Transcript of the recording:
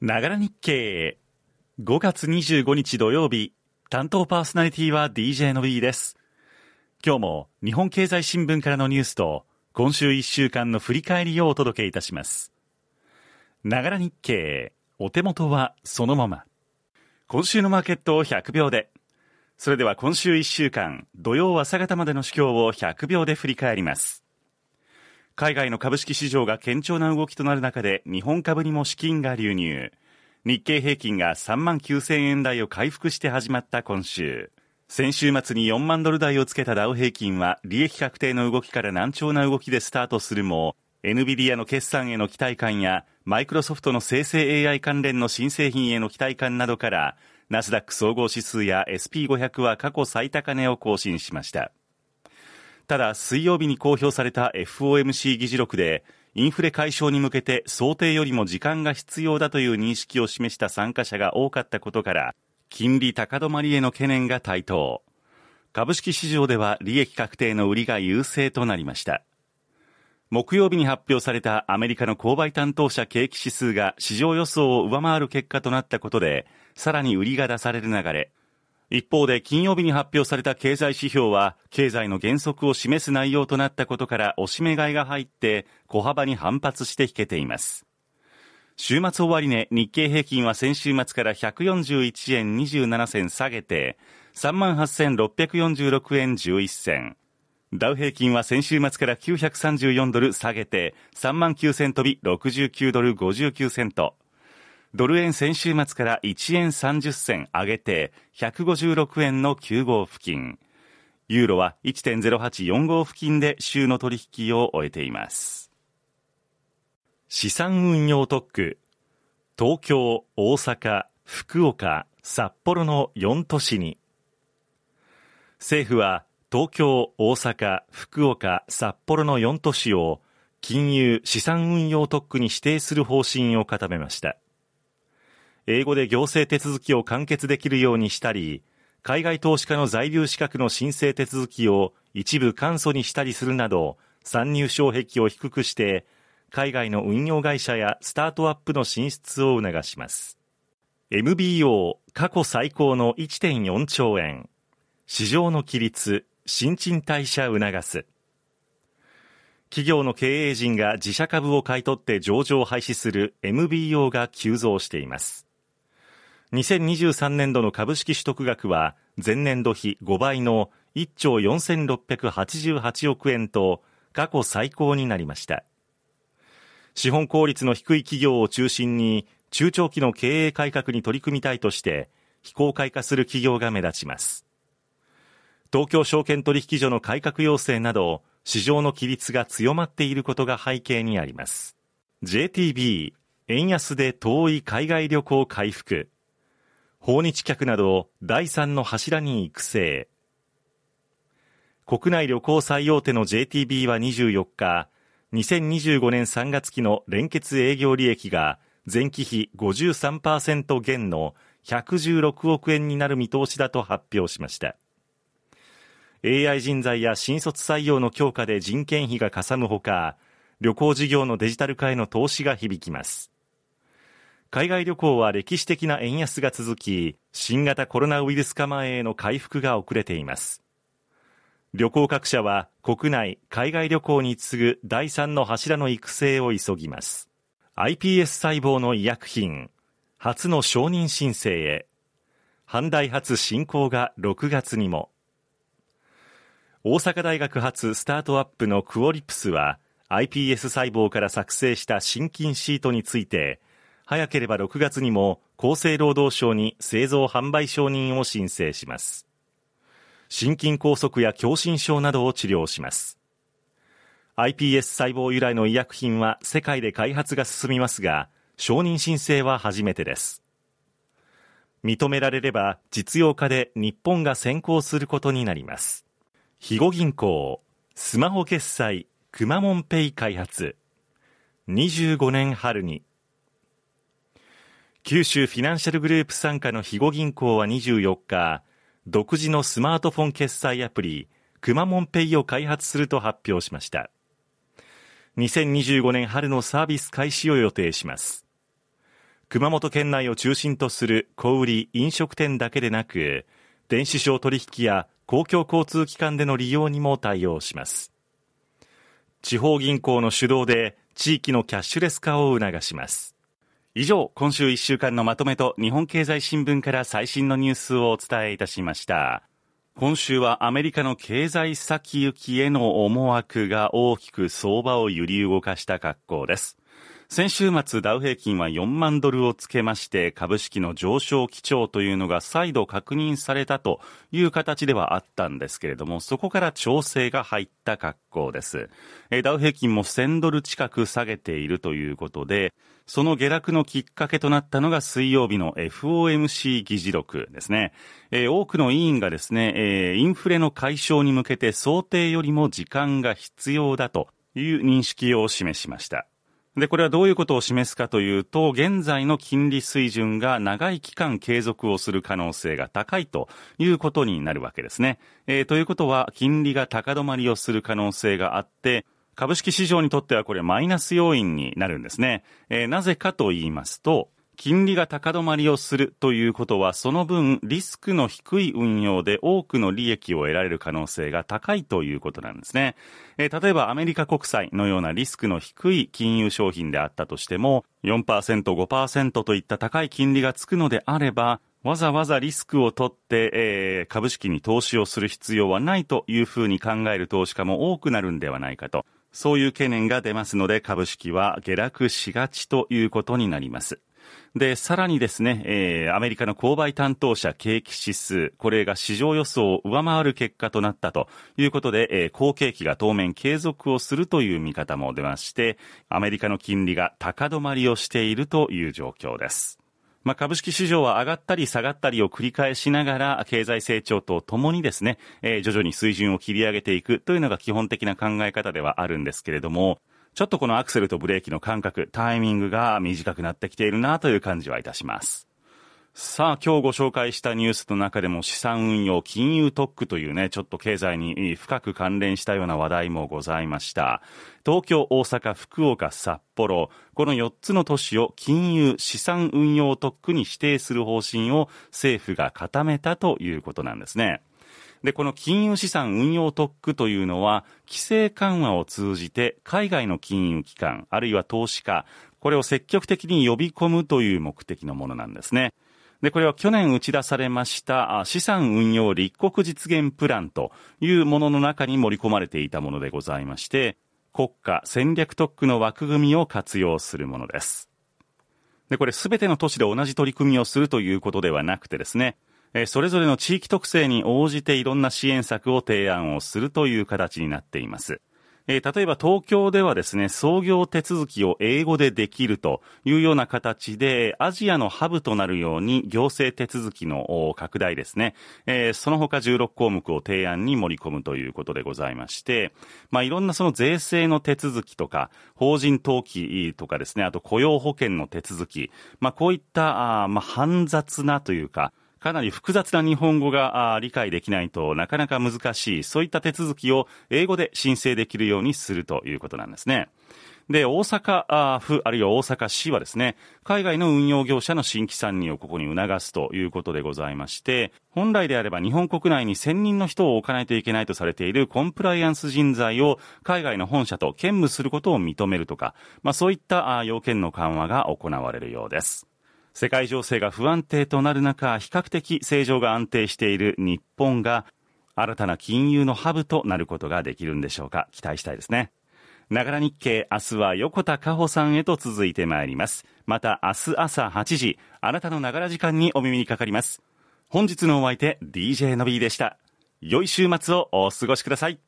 ながら日経。5月25日土曜日、担当パーソナリティは DJ の B です。今日も日本経済新聞からのニュースと、今週1週間の振り返りをお届けいたします。ながら日経。お手元はそのまま。今週のマーケットを100秒で。それでは今週1週間、土曜朝方までの主況を100秒で振り返ります。海外の株式市場が堅調な動きとなる中で日本株にも資金が流入。日経平均が3万9000円台を回復して始まった今週。先週末に4万ドル台をつけたダウ平均は利益確定の動きから難聴な動きでスタートするも、NVIDIA の決算への期待感やマイクロソフトの生成 AI 関連の新製品への期待感などからナスダック総合指数や SP500 は過去最高値を更新しました。ただ、水曜日に公表された FOMC 議事録で、インフレ解消に向けて想定よりも時間が必要だという認識を示した参加者が多かったことから、金利高止まりへの懸念が台頭。株式市場では利益確定の売りが優勢となりました。木曜日に発表されたアメリカの購買担当者景気指数が市場予想を上回る結果となったことで、さらに売りが出される流れ。一方で金曜日に発表された経済指標は経済の減速を示す内容となったことから押し目買いが入って小幅に反発して引けています。週末終値、日経平均は先週末から141円27銭下げて38,646円11銭。ダウ平均は先週末から934ドル下げて3万9000飛び69ドル59セント。ドル円先週末から1円30銭上げて156円の9号付近。ユーロは1.0845付近で週の取引を終えています。資産運用特区。東京、大阪、福岡、札幌の4都市に。政府は東京、大阪、福岡、札幌の4都市を金融資産運用特区に指定する方針を固めました。英語で行政手続きを完結できるようにしたり、海外投資家の在留資格の申請手続きを一部簡素にしたりするなど、参入障壁を低くして、海外の運用会社やスタートアップの進出を促します。MBO 過去最高の1.4兆円。市場の規律、新陳代謝促す。企業の経営陣が自社株を買い取って上場を廃止する MBO が急増しています。2023年度の株式取得額は前年度比5倍の1兆4688億円と過去最高になりました。資本効率の低い企業を中心に中長期の経営改革に取り組みたいとして非公開化する企業が目立ちます。東京証券取引所の改革要請など市場の規律が強まっていることが背景にあります。JTB 円安で遠い海外旅行回復訪日客など第3の柱に育成。国内旅行最大手の JTB は24日、2025年3月期の連結営業利益が前期比53%減の116億円になる見通しだと発表しました。AI 人材や新卒採用の強化で人件費がかさむほか、旅行事業のデジタル化への投資が響きます。海外旅行は歴史的な円安が続き、新型コロナウイルス化前への回復が遅れています。旅行各社は国内、海外旅行に次ぐ第三の柱の育成を急ぎます。iPS 細胞の医薬品、初の承認申請へ。阪大発進行が6月にも。大阪大学発スタートアップのクオリプスは iPS 細胞から作成した心筋シートについて早ければ6月にも厚生労働省に製造販売承認を申請します。心筋梗塞や狭心症などを治療します。iPS 細胞由来の医薬品は世界で開発が進みますが、承認申請は初めてです。認められれば実用化で日本が先行することになります。肥後銀行、スマホ決済、くまモンペイ開発。25年春に。九州フィナンシャルグループ傘下の肥後銀行は24日、独自のスマートフォン決済アプリ、くまモンペイを開発すると発表しました。2025年春のサービス開始を予定します。熊本県内を中心とする小売飲食店だけでなく、電子商取引や公共交通機関での利用にも対応します。地方銀行の主導で地域のキャッシュレス化を促します。以上、今週1週間のまとめと日本経済新聞から最新のニュースをお伝えいたしました。今週はアメリカの経済先行きへの思惑が大きく相場を揺り動かした格好です。先週末ダウ平均は4万ドルをつけまして株式の上昇基調というのが再度確認されたという形ではあったんですけれどもそこから調整が入った格好ですダウ平均も1000ドル近く下げているということでその下落のきっかけとなったのが水曜日の FOMC 議事録ですね。えー、多くの委員がですね、えー、インフレの解消に向けて想定よりも時間が必要だという認識を示しました。で、これはどういうことを示すかというと、現在の金利水準が長い期間継続をする可能性が高いということになるわけですね。えー、ということは、金利が高止まりをする可能性があって、株式市場にとってはこれマイナス要因になるんですね。えー、なぜかと言いますと、金利が高止まりをするということは、その分リスクの低い運用で多くの利益を得られる可能性が高いということなんですね。えー、例えばアメリカ国債のようなリスクの低い金融商品であったとしても、4%、5%といった高い金利がつくのであれば、わざわざリスクを取って、えー、株式に投資をする必要はないというふうに考える投資家も多くなるんではないかと。そういう懸念が出ますので株式は下落しがちということになります。で、さらにですね、えー、アメリカの購買担当者景気指数、これが市場予想を上回る結果となったということで、えー、好景気が当面継続をするという見方も出まして、アメリカの金利が高止まりをしているという状況です。まあ、株式市場は上がったり下がったりを繰り返しながら、経済成長とともにですね、えー、徐々に水準を切り上げていくというのが基本的な考え方ではあるんですけれども、ちょっとこのアクセルとブレーキの間隔、タイミングが短くなってきているなという感じはいたします。さあ、今日ご紹介したニュースの中でも資産運用、金融特区というね、ちょっと経済に深く関連したような話題もございました。東京、大阪、福岡、札幌、この4つの都市を金融、資産運用特区に指定する方針を政府が固めたということなんですね。で、この金融資産運用特区というのは、規制緩和を通じて海外の金融機関、あるいは投資家、これを積極的に呼び込むという目的のものなんですね。で、これは去年打ち出されました資産運用立国実現プランというものの中に盛り込まれていたものでございまして、国家戦略特区の枠組みを活用するものです。で、これすべての都市で同じ取り組みをするということではなくてですね、それぞれの地域特性に応じていろんな支援策を提案をするという形になっています。え、例えば東京ではですね、創業手続きを英語でできるというような形で、アジアのハブとなるように行政手続きの拡大ですね、え、その他16項目を提案に盛り込むということでございまして、まあ、いろんなその税制の手続きとか、法人登記とかですね、あと雇用保険の手続き、まあ、こういった、まあ、煩雑なというか、かなり複雑な日本語が理解できないとなかなか難しい、そういった手続きを英語で申請できるようにするということなんですね。で、大阪府、あるいは大阪市はですね、海外の運用業者の新規参入をここに促すということでございまして、本来であれば日本国内に1000人の人を置かないといけないとされているコンプライアンス人材を海外の本社と兼務することを認めるとか、まあそういった要件の緩和が行われるようです。世界情勢が不安定となる中、比較的正常が安定している日本が、新たな金融のハブとなることができるんでしょうか。期待したいですね。ながら日経、明日は横田加穂さんへと続いてまいります。また明日朝8時、あなたのながら時間にお耳にかかります。本日のお相手、DJ のびーでした。良い週末をお過ごしください。